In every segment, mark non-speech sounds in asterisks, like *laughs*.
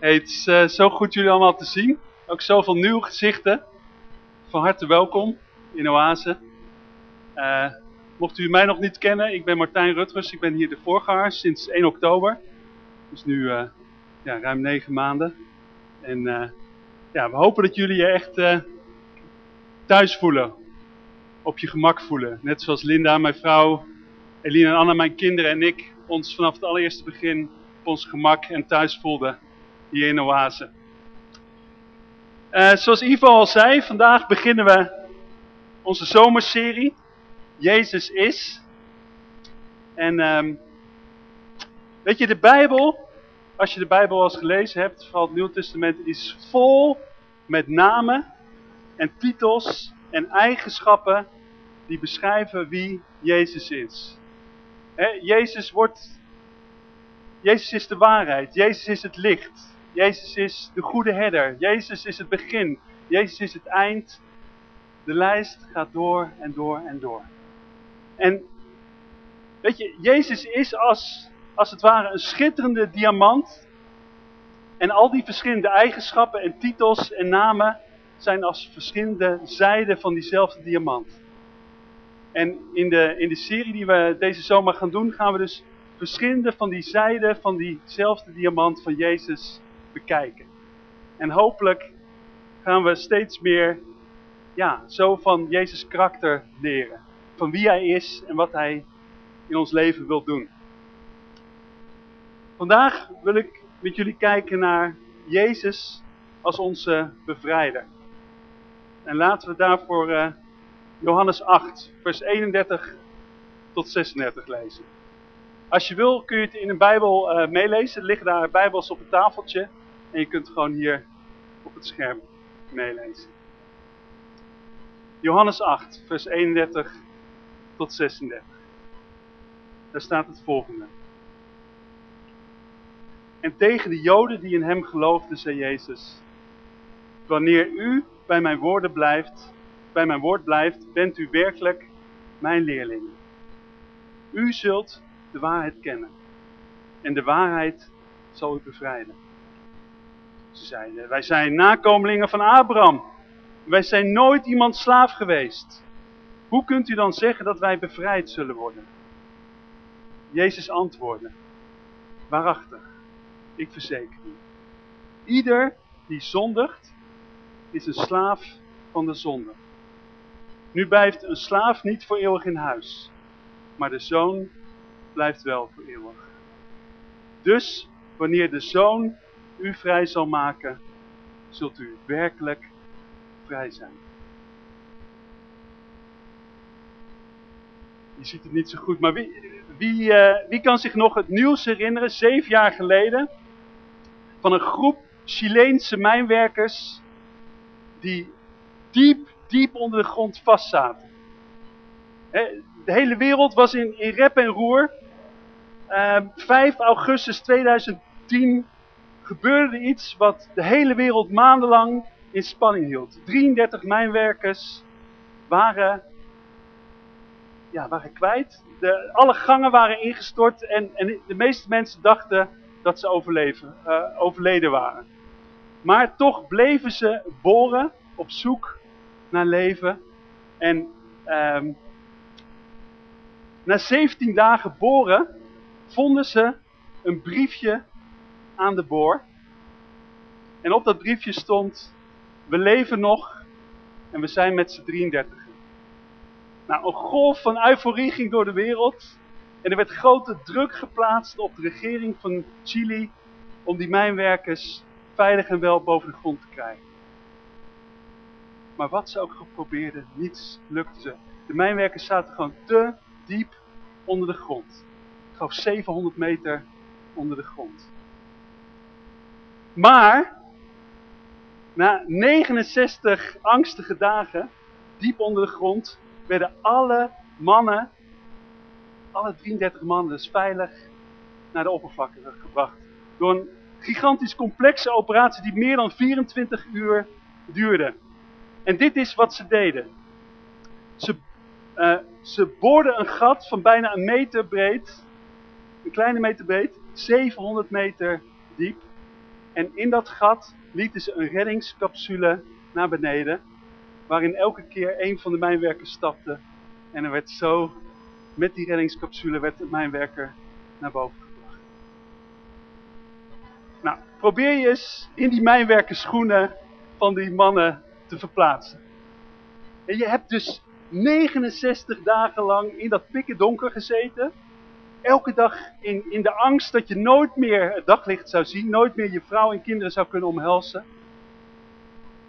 Het is uh, zo goed jullie allemaal te zien. Ook zoveel nieuwe gezichten. Van harte welkom in Oase. Uh, mocht u mij nog niet kennen, ik ben Martijn Rutgers. Ik ben hier de voorganger sinds 1 oktober. Dus nu uh, ja, ruim 9 maanden. En ja, we hopen dat jullie je echt thuis voelen. Op je gemak voelen. Net zoals Linda, mijn vrouw, Eline en Anna, mijn kinderen en ik ons vanaf het allereerste begin op ons gemak en thuis voelden hier in Oase. Uh, zoals Ivo al zei, vandaag beginnen we onze zomerserie. Jezus is. En um, weet je, de Bijbel, als je de Bijbel al eens gelezen hebt, vooral het Nieuwe Testament, is vol met namen en titels en eigenschappen die beschrijven wie Jezus is. Jezus wordt, Jezus is de waarheid, Jezus is het licht, Jezus is de goede herder. Jezus is het begin. Jezus is het eind. De lijst gaat door en door en door. En weet je, Jezus is als, als het ware een schitterende diamant. En al die verschillende eigenschappen en titels en namen zijn als verschillende zijden van diezelfde diamant. En in de, in de serie die we deze zomer gaan doen, gaan we dus verschillende van die zijden van diezelfde diamant van Jezus bekijken. En hopelijk gaan we steeds meer ja, zo van Jezus karakter leren. Van wie hij is en wat hij in ons leven wil doen. Vandaag wil ik met jullie kijken naar Jezus als onze bevrijder. En laten we daarvoor uh, Johannes 8, vers 31 tot 36 lezen. Als je wil kun je het in een Bijbel uh, meelezen. Er liggen daar Bijbels op het tafeltje. En je kunt gewoon hier op het scherm meelezen. Johannes 8, vers 31 tot 36. Daar staat het volgende. En tegen de Joden die in hem geloofden, zei Jezus. Wanneer u bij mijn woorden blijft, bij mijn woord blijft, bent u werkelijk mijn leerling. U zult de waarheid kennen. En de waarheid zal u bevrijden. Ze zeiden, wij zijn nakomelingen van Abraham. Wij zijn nooit iemand slaaf geweest. Hoe kunt u dan zeggen dat wij bevrijd zullen worden? Jezus antwoordde, waarachtig, ik verzeker u. Ieder die zondigt, is een slaaf van de zonde. Nu blijft een slaaf niet voor eeuwig in huis, maar de zoon blijft wel voor eeuwig. Dus wanneer de zoon u vrij zal maken, zult u werkelijk vrij zijn. Je ziet het niet zo goed, maar wie, wie, uh, wie kan zich nog het nieuws herinneren, zeven jaar geleden, van een groep Chileense mijnwerkers die diep, diep onder de grond vastzaten. De hele wereld was in, in rep en roer. Uh, ehm, 5 augustus 2010 gebeurde iets wat de hele wereld maandenlang in spanning hield. 33 mijnwerkers waren, ja, waren kwijt. De, alle gangen waren ingestort en, en de meeste mensen dachten dat ze uh, overleden waren. Maar toch bleven ze boren op zoek naar leven. En um, na 17 dagen boren vonden ze een briefje aan de boor. En op dat briefje stond, we leven nog en we zijn met z'n 33. Nou, een golf van euforie ging door de wereld. En er werd grote druk geplaatst op de regering van Chili om die mijnwerkers veilig en wel boven de grond te krijgen. Maar wat ze ook probeerden, niets lukte ze. De mijnwerkers zaten gewoon te diep onder de grond. Ik geloof 700 meter onder de grond. Maar, na 69 angstige dagen, diep onder de grond, werden alle mannen, alle 33 mannen, dus veilig naar de oppervlakte gebracht. Door een gigantisch complexe operatie die meer dan 24 uur duurde. En dit is wat ze deden. Ze, uh, ze boorden een gat van bijna een meter breed, een kleine meter breed, 700 meter diep. En in dat gat lieten ze een reddingscapsule naar beneden, waarin elke keer een van de mijnwerkers stapte. En er werd zo, met die reddingscapsule, werd de mijnwerker naar boven gebracht. Nou, probeer je eens in die mijnwerkersschoenen van die mannen te verplaatsen. En je hebt dus 69 dagen lang in dat pikken donker gezeten. Elke dag in, in de angst dat je nooit meer het daglicht zou zien. Nooit meer je vrouw en kinderen zou kunnen omhelzen.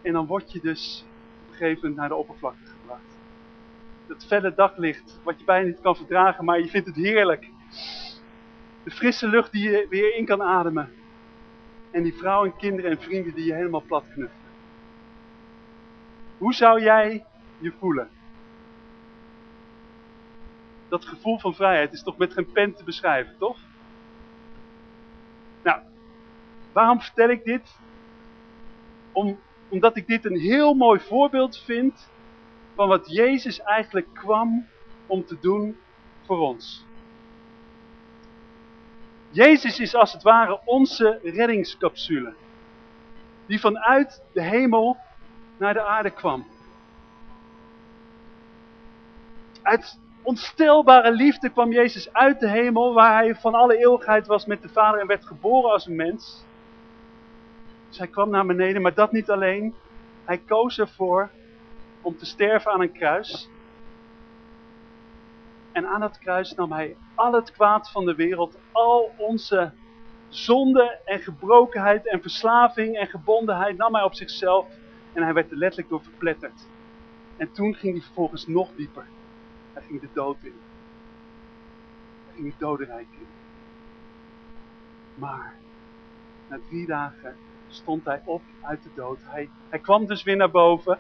En dan word je dus op een gegeven moment naar de oppervlakte gebracht. Dat felle daglicht, wat je bijna niet kan verdragen, maar je vindt het heerlijk. De frisse lucht die je weer in kan ademen. En die vrouw en kinderen en vrienden die je helemaal plat knuffelen. Hoe zou jij je voelen? Dat gevoel van vrijheid is toch met geen pen te beschrijven, toch? Nou, waarom vertel ik dit? Om, omdat ik dit een heel mooi voorbeeld vind van wat Jezus eigenlijk kwam om te doen voor ons. Jezus is als het ware onze reddingscapsule. Die vanuit de hemel naar de aarde kwam. Uit onstelbare liefde kwam Jezus uit de hemel, waar hij van alle eeuwigheid was met de Vader en werd geboren als een mens. Dus hij kwam naar beneden, maar dat niet alleen. Hij koos ervoor om te sterven aan een kruis. En aan dat kruis nam hij al het kwaad van de wereld, al onze zonde en gebrokenheid en verslaving en gebondenheid nam hij op zichzelf. En hij werd er letterlijk door verpletterd. En toen ging hij vervolgens nog dieper. Hij ging de dood in. Hij ging het dodenrijk in. Maar na drie dagen stond hij op uit de dood. Hij, hij kwam dus weer naar boven.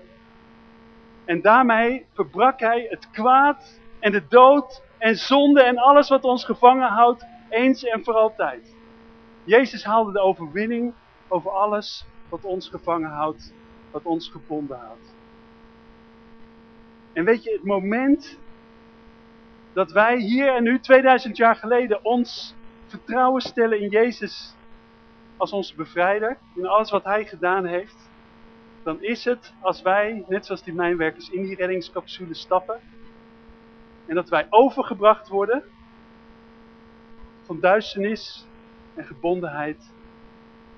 En daarmee verbrak hij het kwaad en de dood en zonde en alles wat ons gevangen houdt, eens en voor altijd. Jezus haalde de overwinning over alles wat ons gevangen houdt, wat ons gebonden houdt. En weet je, het moment dat wij hier en nu 2000 jaar geleden ons vertrouwen stellen in Jezus als onze bevrijder, in alles wat hij gedaan heeft, dan is het als wij, net zoals die mijnwerkers, in die reddingscapsule stappen en dat wij overgebracht worden van duisternis en gebondenheid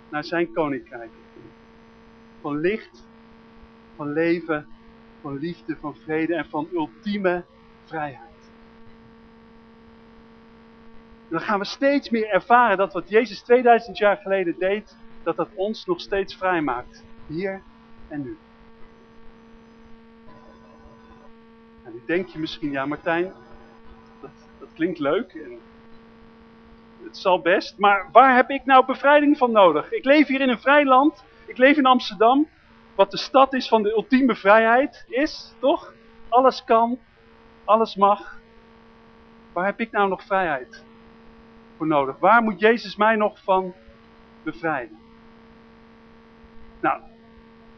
naar zijn koninkrijk. Van licht, van leven, van liefde, van vrede en van ultieme vrijheid. Dan gaan we steeds meer ervaren dat wat Jezus 2000 jaar geleden deed, dat dat ons nog steeds vrij maakt. Hier en nu. En nu denk je misschien, ja Martijn, dat, dat klinkt leuk en het zal best, maar waar heb ik nou bevrijding van nodig? Ik leef hier in een vrij land, ik leef in Amsterdam, wat de stad is van de ultieme vrijheid is, toch? Alles kan, alles mag. Waar heb ik nou nog vrijheid voor nodig? Waar moet Jezus mij nog van bevrijden? Nou,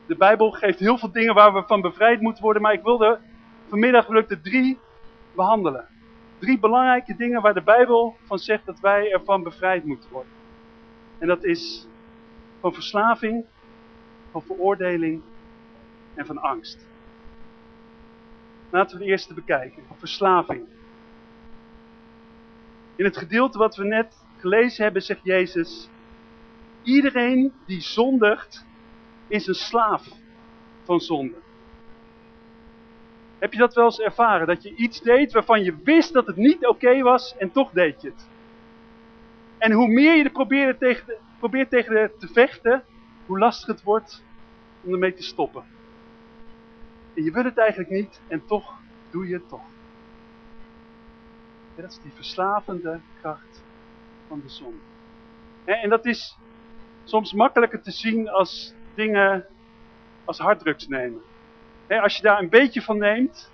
de Bijbel geeft heel veel dingen waar we van bevrijd moeten worden, maar ik wilde vanmiddag de drie behandelen. Drie belangrijke dingen waar de Bijbel van zegt dat wij ervan bevrijd moeten worden. En dat is van verslaving, van veroordeling en van angst. Laten we de eerste bekijken, van verslaving. In het gedeelte wat we net gelezen hebben zegt Jezus, iedereen die zondigt is een slaaf van zonde. Heb je dat wel eens ervaren? Dat je iets deed waarvan je wist dat het niet oké was en toch deed je het. En hoe meer je er probeert tegen, probeert tegen te vechten, hoe lastiger het wordt om ermee te stoppen. En je wil het eigenlijk niet en toch doe je het toch. Dat is die verslavende kracht van de zon. En dat is soms makkelijker te zien als dingen als harddrugs nemen. als je daar een beetje van neemt,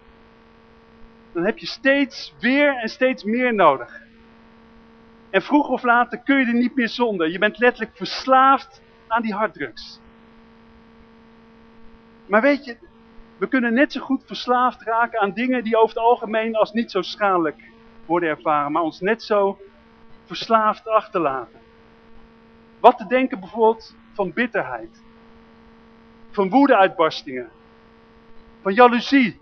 dan heb je steeds weer en steeds meer nodig. En vroeg of later kun je er niet meer zonder. Je bent letterlijk verslaafd aan die harddrugs. Maar weet je, we kunnen net zo goed verslaafd raken aan dingen die over het algemeen als niet zo schadelijk worden ervaren, maar ons net zo verslaafd achterlaten. Wat te denken bijvoorbeeld van bitterheid. Van woedeuitbarstingen. Van jaloezie.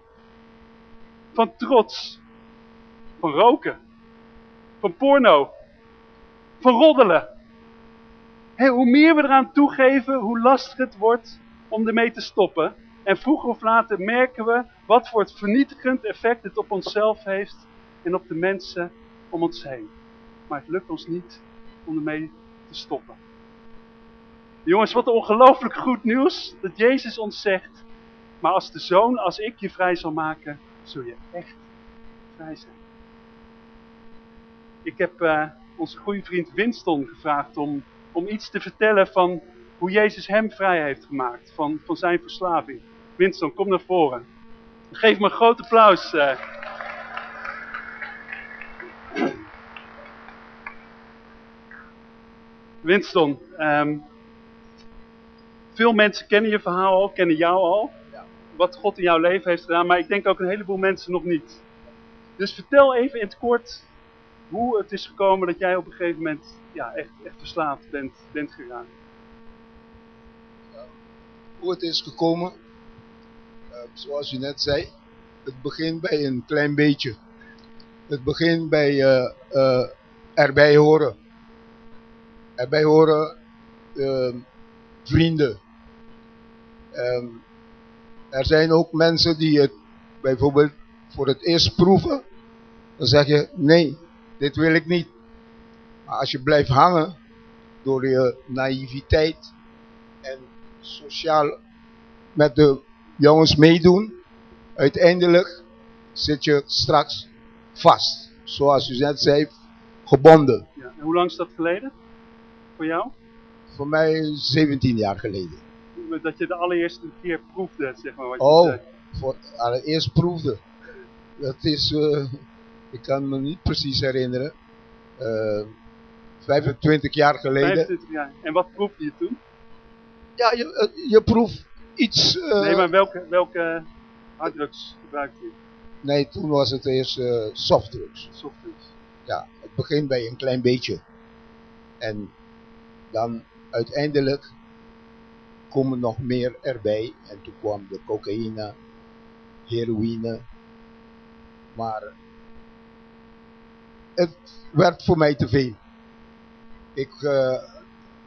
Van trots. Van roken. Van porno. Van roddelen. hoe meer we eraan toegeven, hoe lastiger het wordt om ermee te stoppen. En vroeger of later merken we wat voor het vernietigend effect het op onszelf heeft en op de mensen om ons heen. Maar het lukt ons niet om ermee te stoppen. Jongens, wat ongelooflijk goed nieuws dat Jezus ons zegt. Maar als de zoon, als ik je vrij zal maken, zul je echt vrij zijn. Ik heb uh, onze goede vriend Winston gevraagd om, om iets te vertellen van hoe Jezus hem vrij heeft gemaakt van, van zijn verslaving. Winston, kom naar voren. Geef me een groot applaus. Uh. Winston, um, veel mensen kennen je verhaal al, kennen jou al. Wat God in jouw leven heeft gedaan, maar ik denk ook een heleboel mensen nog niet. Dus vertel even in het kort hoe het is gekomen dat jij op een gegeven moment ja, echt, echt verslaafd bent, bent gegaan. hoe het is gekomen, uh, zoals je net zei, het begint bij een klein beetje. Het begint bij uh, uh, erbij horen. Erbij horen ehm, vrienden, Um, er zijn ook mensen die het bijvoorbeeld voor het eerst proeven. Dan zeg je, nee, dit wil ik niet. Maar als je blijft hangen door je naïviteit en sociaal met de jongens meedoen, uiteindelijk zit je straks vast. Zoals u net zei, gebonden. Ja, en hoe lang is dat geleden voor jou? Voor mij 17 jaar geleden dat je de allereerste keer proefde, zeg maar. Wat je oh, voor allereerst proefde. Dat is, uh, ik kan me niet precies herinneren. Uh, eh, 25 jaar geleden. 25 jaar. En wat proefde je toen? Ja, je, uh, je proeft iets... nee, maar welke, welke harddrugs gebruikte je? Nee, toen was het eerst softdrugs. Softdrugs. Ja, het begint bij een klein beetje. En dan uiteindelijk komen nog meer erbij. En toen kwam de cocaïne, heroïne. Maar het werd voor mij te veel. Ik, uh,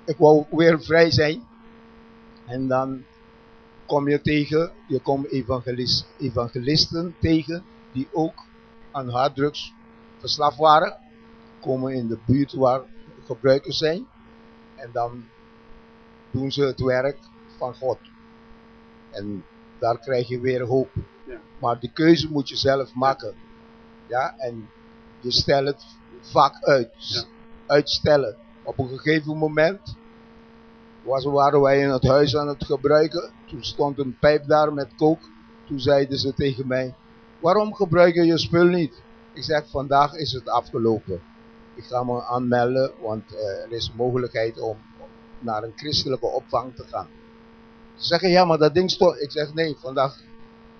ik wou weer vrij zijn. En dan kom je tegen, je komt evangelist, evangelisten tegen die ook aan harddrugs verslaafd waren. Komen in de buurt waar gebruikers zijn. En dan doen ze het werk van God. En daar krijg je weer hoop. Ja. Maar de keuze moet je zelf maken. Ja, en je stelt het vaak uit. Uitstellen. Op een gegeven moment was, waren wij in het huis aan het gebruiken. Toen stond een pijp daar met kook. Toen zeiden ze tegen mij, waarom gebruik je je spul niet? Ik zeg, vandaag is het afgelopen. Ik ga me aanmelden, want eh, er is mogelijkheid om naar een christelijke opvang te gaan. Ze zeggen, ja, maar dat ding stond. Ik zeg, nee, vandaag.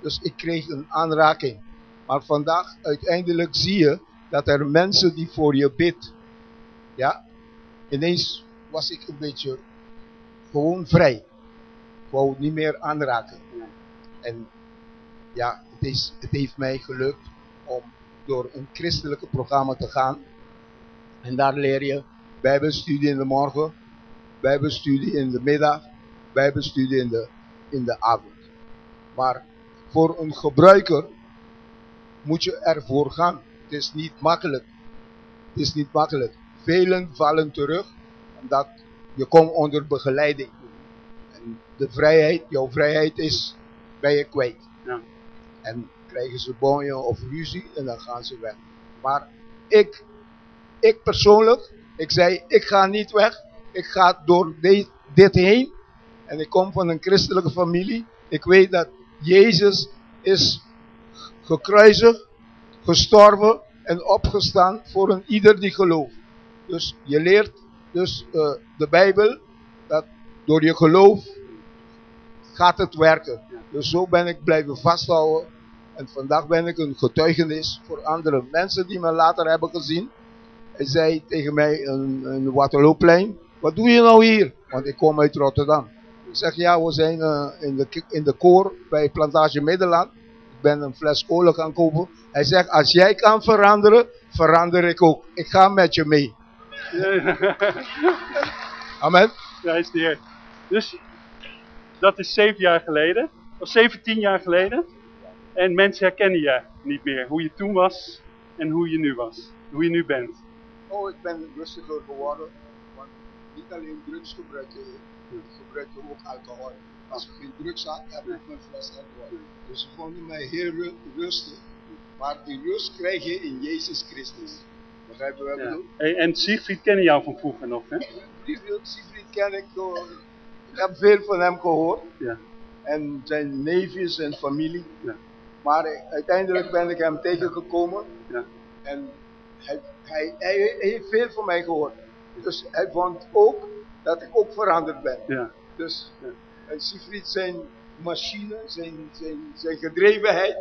Dus ik kreeg een aanraking. Maar vandaag, uiteindelijk zie je dat er mensen die voor je bid. Ja, ineens was ik een beetje gewoon vrij. Ik wou niet meer aanraken. En ja, het, is, het heeft mij gelukt om door een christelijke programma te gaan. En daar leer je bijbelstudie in de morgen, bijbelstudie in de middag bijbelstudie in de, in de avond. Maar voor een gebruiker moet je ervoor gaan. Het is niet makkelijk. Het is niet makkelijk. Velen vallen terug omdat je komt onder begeleiding. En de vrijheid, jouw vrijheid is, ben je kwijt. Ja. En krijgen ze bonje of ruzie en dan gaan ze weg. Maar ik, ik persoonlijk, ik zei, ik ga niet weg. Ik ga door dit heen en ik kom van een christelijke familie. Ik weet dat Jezus is gekruisigd, gestorven en opgestaan voor een ieder die gelooft. Dus je leert dus uh, de Bijbel dat door je geloof gaat het werken. Dus zo ben ik blijven vasthouden. En vandaag ben ik een getuigenis voor andere mensen die me later hebben gezien. Zei tegen mij een, een Waterlooplein. wat doe je nou hier? Want ik kom uit Rotterdam. Ik zeg, ja, we zijn uh, in, de, in de koor bij Plantage Middelland. Ik ben een fles kolen gaan kopen. Hij zegt, als jij kan veranderen, verander ik ook. Ik ga met je mee. Amen. Ja, is de Heer. Dus dat is zeven jaar geleden. Of 17 jaar geleden. En mensen herkennen je niet meer. Hoe je toen was en hoe je nu was. Hoe je nu bent. Oh, ik ben rustiger geworden. Want niet alleen drugs gebruiken, ik gebruikte ook alcohol. Als ik geen drugs had, heb ik mijn fles alcohol. Dus ze vonden mij heel rustig. Maar die rust krijg je in Jezus Christus. Begrijp je wat ik bedoel? En, en Siegfried kennen jou van vroeger nog, hè? Siegfried ken ik door... Ik heb veel van hem gehoord. Ja. En zijn neefjes en familie. Ja. Maar uiteindelijk ben ik hem tegengekomen. Ja. En hij, hij, hij, heeft veel van mij gehoord. Dus hij vond ook dat ik ook veranderd ben. Ja. Dus ja. Siegfried zijn machine, zijn, zijn, zijn gedrevenheid,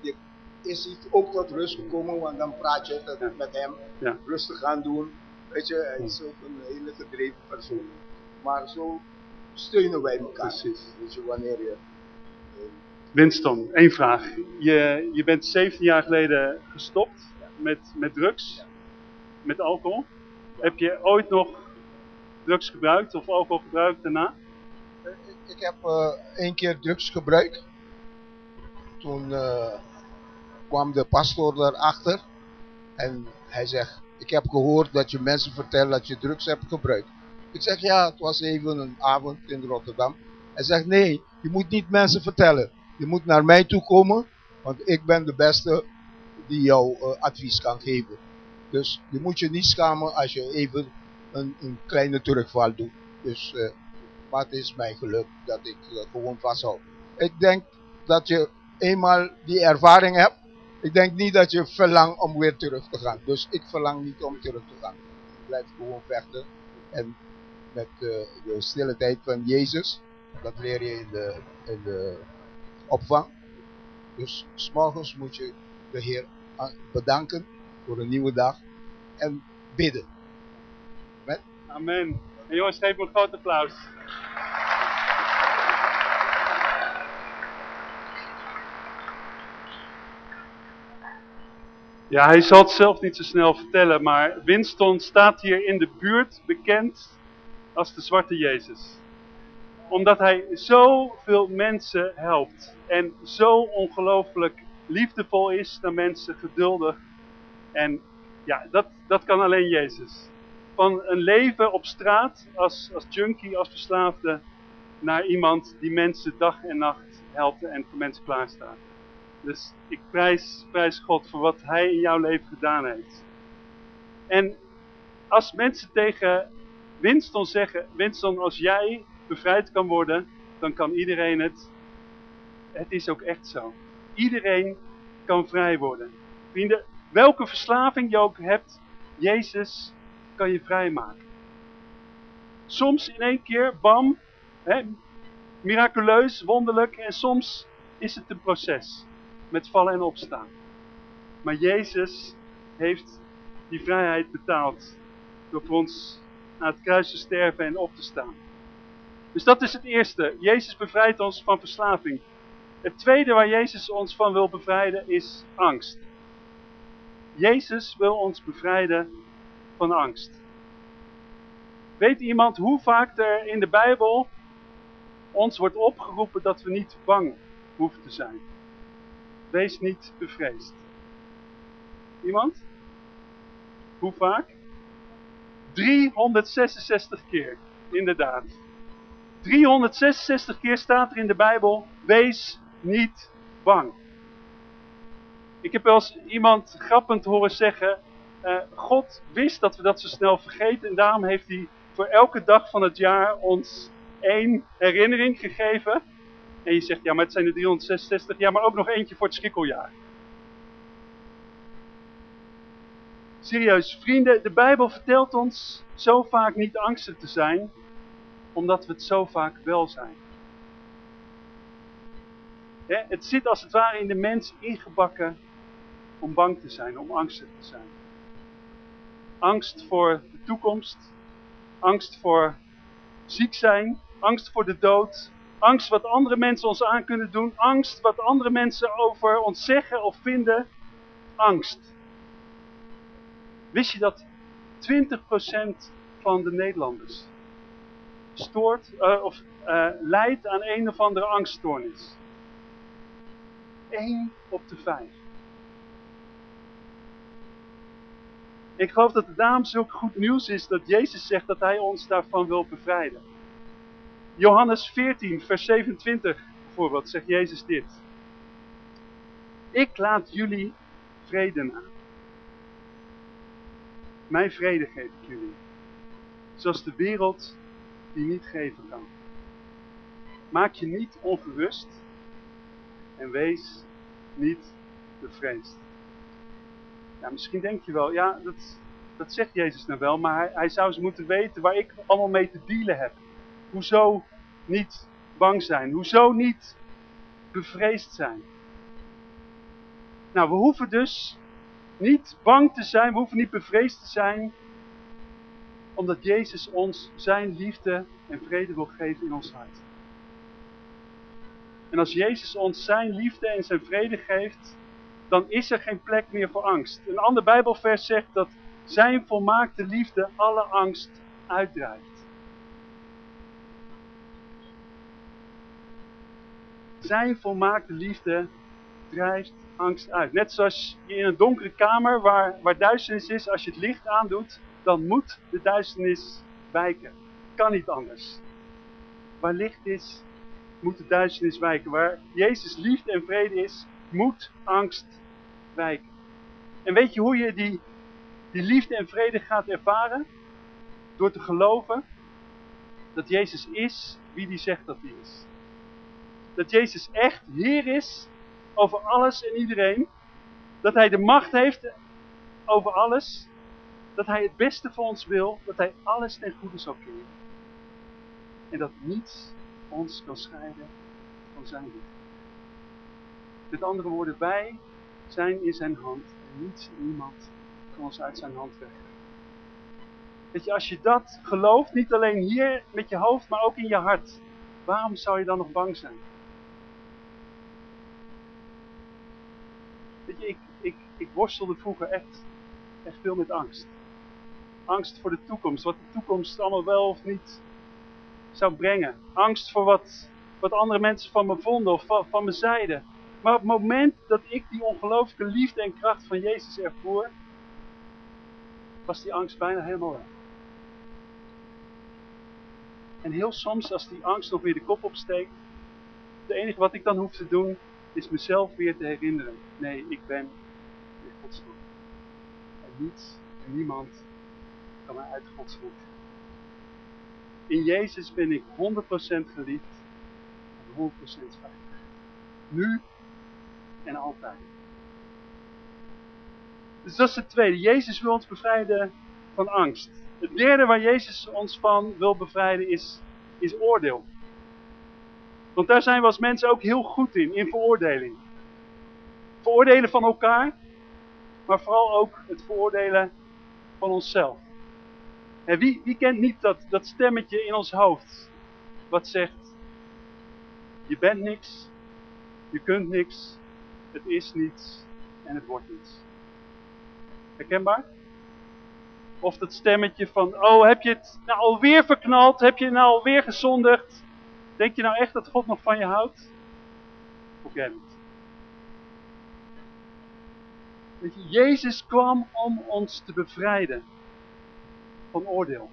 die is niet ook tot rust gekomen, want dan praat je Ja. met hem, Ja. rustig gaan doen. Weet je, hij is ook een hele gedreven persoon. Maar zo steunen wij elkaar. Precies. Weet je, wanneer je... eh, Winston, één vraag. Je, je bent 17 jaar geleden gestopt met, met drugs, met alcohol. Heb je ooit nog drugs gebruikt of alcohol gebruikt daarna? Ik, ik heb eh één keer drugs gebruikt. Toen eh, kwam de pastor daarachter. En hij zegt, ik heb gehoord dat je mensen vertelt dat je drugs hebt gebruikt. Ik zeg, ja, het was even een avond in Rotterdam. Hij zegt, nee, je moet niet mensen vertellen. Je moet naar mij toe komen, want ik ben de beste die jou eh, advies kan geven. Dus je moet je niet schamen als je even een, een kleine terugval doet. Dus, eh, het is mijn geluk dat ik eh, gewoon vasthoud. Ik denk dat je eenmaal die ervaring hebt. Ik denk niet dat je verlangt om weer terug te gaan. Dus ik verlang niet om terug te gaan. Ik blijf gewoon vechten. En met de stille tijd van Jezus. Dat leer je in de, in de opvang. Dus s morgens moet je de Heer bedanken voor een nieuwe dag. En bidden. Amen. En jongens, geef me een groot applaus. Ja, hij zal het zelf niet zo snel vertellen, maar Winston staat hier in de buurt bekend als de Zwarte Jezus. Omdat hij zoveel mensen helpt en zo ongelooflijk liefdevol is naar mensen, geduldig. En ja, dat, dat kan alleen Jezus van een leven op straat als, als junkie, als verslaafde, naar iemand die mensen dag en nacht helpt en voor mensen klaarstaat. Dus ik prijs, prijs God voor wat hij in jouw leven gedaan heeft. En als mensen tegen Winston zeggen, Winston als jij bevrijd kan worden, dan kan iedereen het. Het is ook echt zo. Iedereen kan vrij worden. Vrienden, welke verslaving je ook hebt, Jezus kan je vrijmaken. Soms in één keer, bam, hè, miraculeus, wonderlijk. En soms is het een proces met vallen en opstaan. Maar Jezus heeft die vrijheid betaald door voor ons naar het kruis te sterven en op te staan. Dus dat is het eerste. Jezus bevrijdt ons van verslaving. Het tweede waar Jezus ons van wil bevrijden is angst. Jezus wil ons bevrijden van angst. Weet iemand hoe vaak er in de Bijbel ons wordt opgeroepen dat we niet bang hoeven te zijn? Wees niet bevreesd. Iemand? Hoe vaak? 366 keer, inderdaad. 366 keer staat er in de Bijbel, wees niet bang. Ik heb wel eens iemand grappend horen zeggen, eh, God wist dat we dat zo snel vergeten en daarom heeft hij voor elke dag van het jaar ons één herinnering gegeven. En je zegt, ja maar het zijn er 366, ja maar ook nog eentje voor het schrikkeljaar. Serieus, vrienden, de Bijbel vertelt ons zo vaak niet angstig te zijn, omdat we het zo vaak wel zijn. Het zit als het ware in de mens ingebakken om bang te zijn, om angstig te zijn. Angst voor de toekomst, Angst voor ziek zijn, angst voor de dood, angst wat andere mensen ons aan kunnen doen, angst wat andere mensen over ons zeggen of vinden, angst. Wist je dat 20% van de Nederlanders stoort uh, of uh, lijdt aan een of andere angststoornis? 1 op de 5. Ik geloof dat het daarom zulk goed nieuws is dat Jezus zegt dat hij ons daarvan wil bevrijden. Johannes 14, vers 27 bijvoorbeeld, zegt Jezus dit. Ik laat jullie vrede aan. Mijn vrede geef ik jullie. Zoals de wereld die niet geven kan. Maak je niet ongerust en wees niet bevreesd. Ja, misschien denk je wel, ja, dat, dat zegt Jezus nou wel, maar hij, hij zou eens moeten weten waar ik allemaal mee te dealen heb. Hoezo niet bang zijn? Hoezo niet bevreesd zijn? Nou, we hoeven dus niet bang te zijn, we hoeven niet bevreesd te zijn, omdat Jezus ons zijn liefde en vrede wil geven in ons hart. En als Jezus ons zijn liefde en zijn vrede geeft, dan is er geen plek meer voor angst. Een ander Bijbelvers zegt dat zijn volmaakte liefde alle angst uitdrijft. Zijn volmaakte liefde drijft angst uit. Net zoals je in een donkere kamer waar, waar duisternis is, als je het licht aandoet, dan moet de duisternis wijken. Kan niet anders. Waar licht is, moet de duisternis wijken. Waar Jezus liefde en vrede is, moet angst wijken. En weet je hoe je die, die liefde en vrede gaat ervaren? Door te geloven dat Jezus is wie hij zegt dat hij is. Dat Jezus echt Heer is over alles en iedereen. Dat hij de macht heeft over alles. Dat hij het beste voor ons wil. Dat hij alles ten goede zal keren. En dat niets ons kan scheiden van zijn liefde. Met andere woorden, wij zijn in zijn hand en niets en niemand kan ons uit zijn hand weggeven. Weet je, als je dat gelooft, niet alleen hier met je hoofd, maar ook in je hart, waarom zou je dan nog bang zijn? Weet je, ik, ik, ik worstelde vroeger echt, echt veel met angst. Angst voor de toekomst, wat de toekomst allemaal wel of niet zou brengen. Angst voor wat, wat andere mensen van me vonden of van, van me zeiden. Maar op het moment dat ik die ongelooflijke liefde en kracht van Jezus ervoer, was die angst bijna helemaal weg. En heel soms als die angst nog weer de kop opsteekt, het enige wat ik dan hoef te doen, is mezelf weer te herinneren. Nee, ik ben in Gods. En niets en niemand kan mij uit Gods hand In Jezus ben ik 100% geliefd en 100% veilig. Nu en altijd. Dus dat is het tweede. Jezus wil ons bevrijden van angst. Het derde waar Jezus ons van wil bevrijden is, is oordeel. Want daar zijn we als mensen ook heel goed in, in veroordeling. Veroordelen van elkaar, maar vooral ook het veroordelen van onszelf. Wie, kent niet dat, dat stemmetje in ons hoofd, wat zegt, je bent niks, je kunt niks, het is niets en het wordt niets. Herkenbaar? Of dat stemmetje van, oh heb je het nou alweer verknald, heb je nou alweer gezondigd? Denk je nou echt dat God nog van je houdt? Weet je, Jezus kwam om ons te bevrijden van oordeel.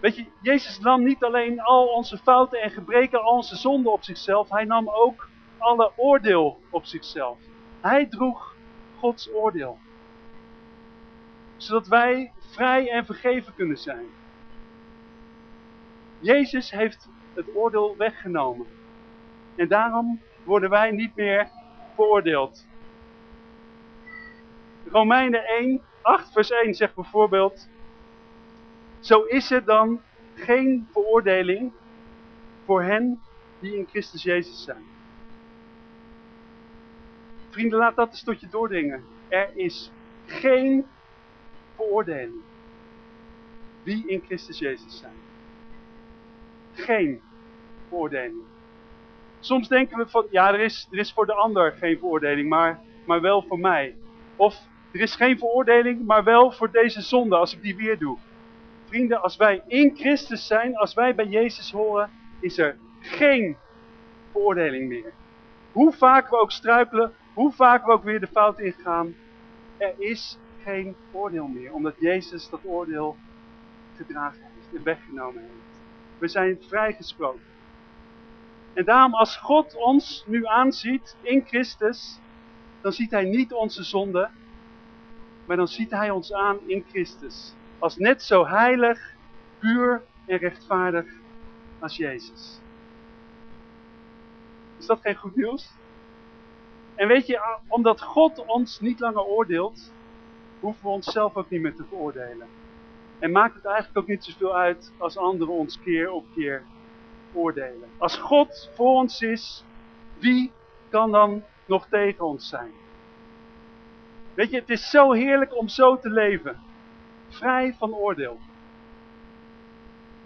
Weet je, Jezus nam niet alleen al onze fouten en gebreken, al onze zonden op zichzelf. Hij nam ook alle oordeel op zichzelf. Hij droeg Gods oordeel. Zodat wij vrij en vergeven kunnen zijn. Jezus heeft het oordeel weggenomen. En daarom worden wij niet meer veroordeeld. Romeinen 1, 8 vers 1 zegt bijvoorbeeld... Zo is er dan geen veroordeling voor hen die in Christus Jezus zijn. Vrienden, laat dat eens tot je doordringen. Er is geen veroordeling. wie in Christus Jezus zijn. Geen veroordeling. Soms denken we van, ja, er is, er is voor de ander geen veroordeling, maar, maar wel voor mij. Of er is geen veroordeling, maar wel voor deze zonde, als ik die weer doe. Vrienden, als wij in Christus zijn, als wij bij Jezus horen, is er geen veroordeling meer. Hoe vaak we ook struikelen, hoe vaak we ook weer de fout ingaan, er is geen oordeel meer. Omdat Jezus dat oordeel gedragen heeft en weggenomen heeft. We zijn vrijgesproken. En daarom als God ons nu aanziet in Christus, dan ziet hij niet onze zonde, maar dan ziet hij ons aan in Christus. Als net zo heilig, puur en rechtvaardig als Jezus. Is dat geen goed nieuws? En weet je, omdat God ons niet langer oordeelt, hoeven we onszelf ook niet meer te veroordelen. En maakt het eigenlijk ook niet zoveel uit als anderen ons keer op keer oordelen. Als God voor ons is, wie kan dan nog tegen ons zijn? Weet je, het is zo heerlijk om zo te leven. Vrij van oordeel.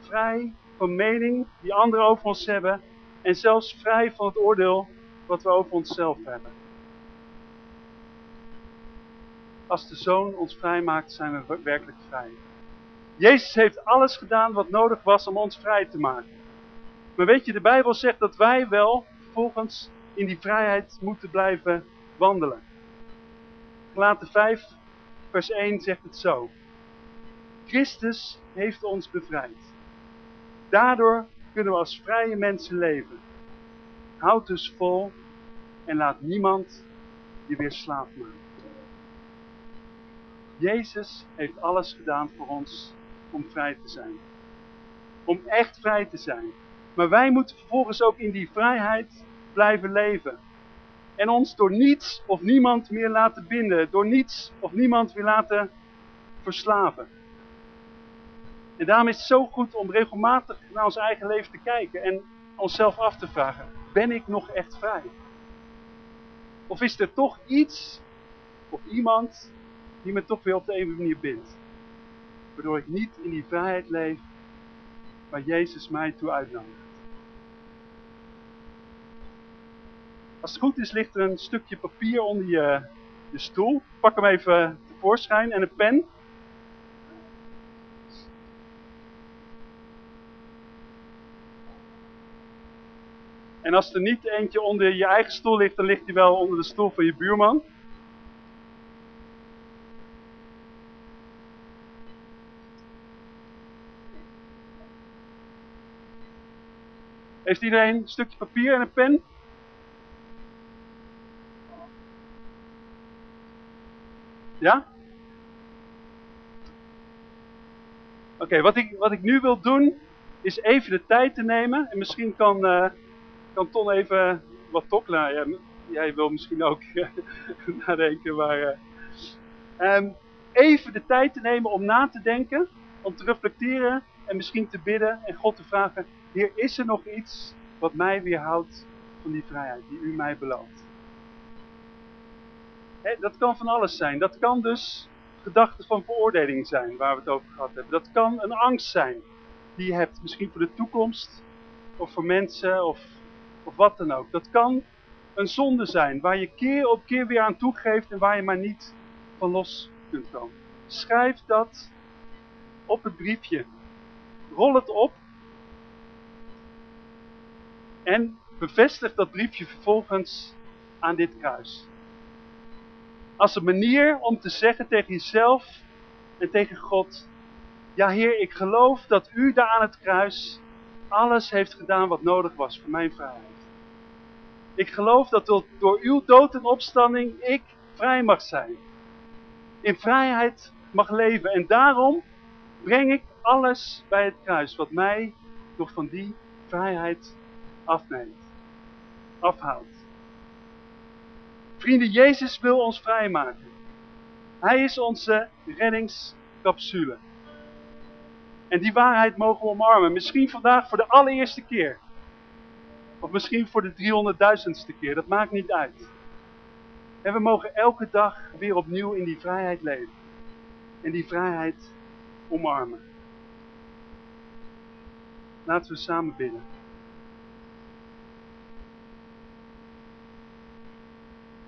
Vrij van mening die anderen over ons hebben. En zelfs vrij van het oordeel wat we over onszelf hebben. Als de Zoon ons vrij maakt, zijn we werkelijk vrij. Jezus heeft alles gedaan wat nodig was om ons vrij te maken. Maar weet je, de Bijbel zegt dat wij wel volgens in die vrijheid moeten blijven wandelen. Gelaten 5, vers 1 zegt het zo. Christus heeft ons bevrijd. Daardoor kunnen we als vrije mensen leven. Houd dus vol en laat niemand je weer slaaf maken. Jezus heeft alles gedaan voor ons om vrij te zijn. Om echt vrij te zijn. Maar wij moeten vervolgens ook in die vrijheid blijven leven. En ons door niets of niemand meer laten binden. Door niets of niemand weer laten verslaven. En daarom is het zo goed om regelmatig naar ons eigen leven te kijken. En onszelf af te vragen. Ben ik nog echt vrij? Of is er toch iets of iemand die me toch weer op de een manier bindt? Waardoor ik niet in die vrijheid leef waar Jezus mij toe uitnodigt. Als het goed is ligt er een stukje papier onder je, je stoel. Pak hem even tevoorschijn en een pen. En als er niet eentje onder je eigen stoel ligt, dan ligt hij wel onder de stoel van je buurman. Heeft iedereen een stukje papier en een pen? Ja? Oké, wat, ik, wat ik nu wil doen, is even de tijd te nemen. En misschien kan, uh, kan Ton even wat toch nou, jij wil misschien ook *laughs* nadenken, maar... Uh, even de tijd te nemen om na te denken, om te reflecteren en misschien te bidden en God te vragen... Heer, is er nog iets wat mij weerhoudt van die vrijheid die u mij belooft? Dat kan van alles zijn. Dat kan dus gedachten van veroordeling zijn, waar we het over gehad hebben. Dat kan een angst zijn die je hebt, misschien voor de toekomst, of voor mensen, of, of wat dan ook. Dat kan een zonde zijn, waar je keer op keer weer aan toegeeft en waar je maar niet van los kunt komen. Schrijf dat op het briefje. Rol het op. En bevestig dat briefje vervolgens aan dit kruis als een manier om te zeggen tegen jezelf en tegen God, ja Heer, ik geloof dat u daar aan het kruis alles heeft gedaan wat nodig was voor mijn vrijheid. Ik geloof dat door uw dood en opstanding ik vrij mag zijn. In vrijheid mag leven. En daarom breng ik alles bij het kruis wat mij nog van die vrijheid afneemt. Afhoudt. Vrienden, Jezus wil ons vrijmaken. Hij is onze reddingscapsule. En die waarheid mogen we omarmen. Misschien vandaag voor de allereerste keer. Of misschien voor de 300.000ste keer. Dat maakt niet uit. En we mogen elke dag weer opnieuw in die vrijheid leven. En die vrijheid omarmen. Laten we samen bidden.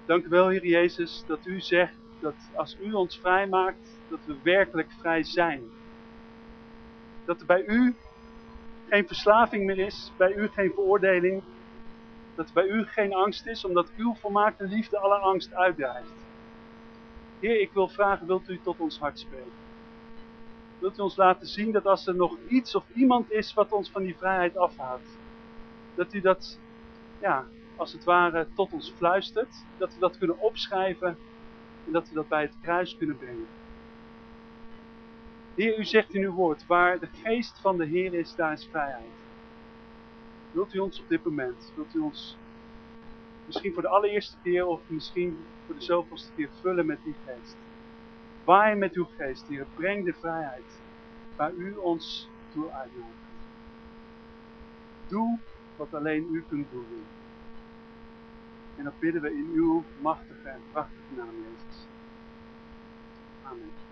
Dank u wel, Heer Jezus, dat u zegt dat als u ons vrijmaakt, dat we werkelijk vrij zijn. Dat er bij u geen verslaving meer is, bij u geen veroordeling, dat bij u geen angst is, omdat uw volmaakte liefde alle angst uitdrijft. Heer, ik wil vragen, wilt u tot ons hart spreken? Wilt u ons laten zien dat als er nog iets of iemand is wat ons van die vrijheid afhoudt, dat u dat, ja, als het ware tot ons fluistert, dat we dat kunnen opschrijven en dat we dat bij het kruis kunnen brengen. Heer, u zegt in uw woord, waar de geest van de Heer is, daar is vrijheid. Wilt u ons op dit moment, wilt u ons misschien voor de allereerste keer of misschien voor de zoveelste keer vullen met die geest. Waai met uw geest, Heer, breng de vrijheid waar u ons toe uitnodigt. Doe wat alleen u kunt doen. En dat bidden we in uw machtige en prachtige naam, Jezus. Amen.